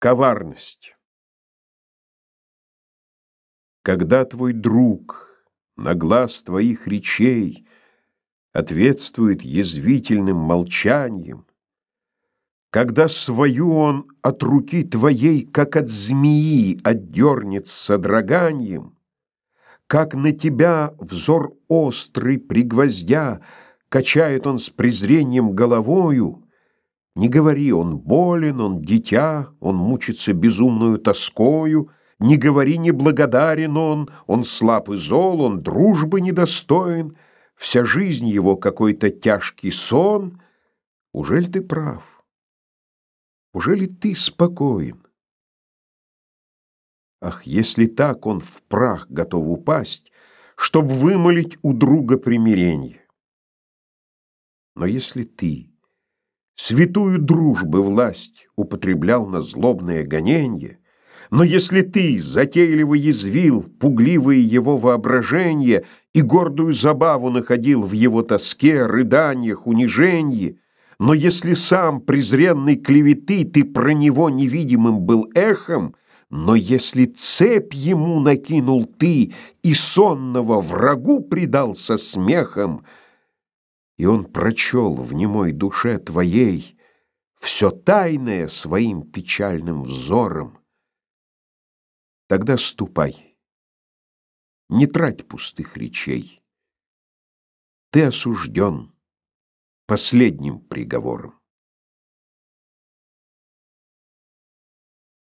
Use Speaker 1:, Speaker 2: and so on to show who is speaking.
Speaker 1: Коварность. Когда твой друг на глаз твоих речей Ответствует язвительным молчанием, Когда свою он от руки твоей, Как от змеи, отдернет с содроганием, Как на тебя взор острый пригвоздя Качает он с презрением головою, не говори, он болен, он дитя, он мучится безумную тоскою, не говори, неблагодарен он, он слаб и зол, он дружбы недостоин, вся жизнь его какой-то тяжкий сон. Ужель ты прав? Ужели ты спокоен? Ах, если так он в прах готов упасть, чтоб вымолить у друга примирение. Но если ты святую дружбы власть употреблял на злобное гонение, но если ты затейливо язвил пугливые его воображения и гордую забаву находил в его тоске, рыданиях, унижении, но если сам презренной клеветы ты про него невидимым был эхом, но если цепь ему накинул ты и сонного врагу предался смехом, и он прочел в немой душе твоей все тайное своим печальным взором, тогда ступай, не трать пустых речей. Ты осужден последним приговором.